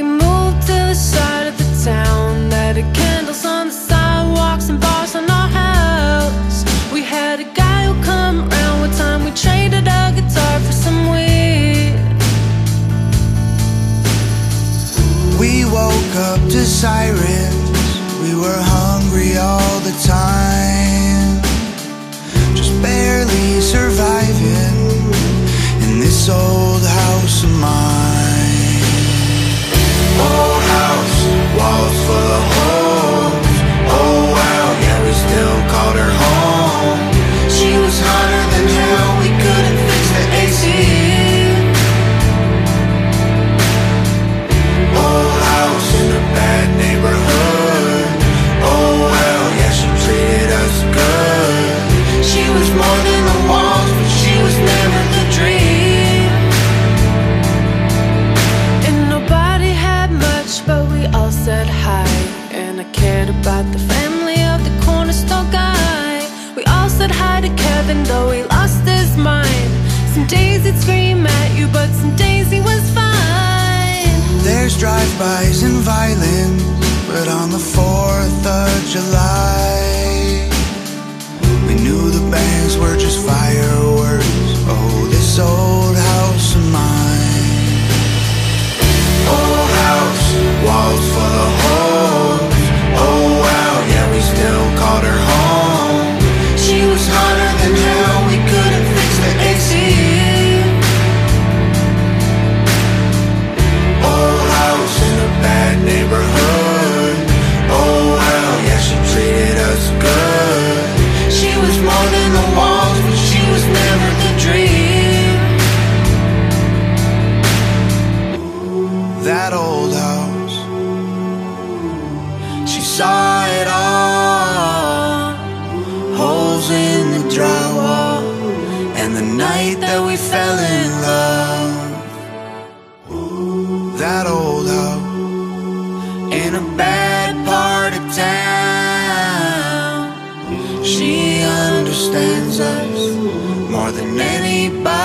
other side of the town had candles on the sidewalks and bars on our house We had a guy who come around one time We traded a guitar for some weed We woke up to sirens. We were hungry all the time. Just barely surviving in this old house of mine. More than the walls, but she was never the dream. And nobody had much, but we all said hi. And I cared about the family of the guy. We all said hi to Kevin, though he lost his mind. Some days he'd scream at you, but some days he was fine. There's drive-bys and violence, but on the 4th of July, just fireworks. Oh, That old house, she saw it all. Holes in the drywall, and the night that we fell in love that old house in a bad part of town. She understands us more than anybody.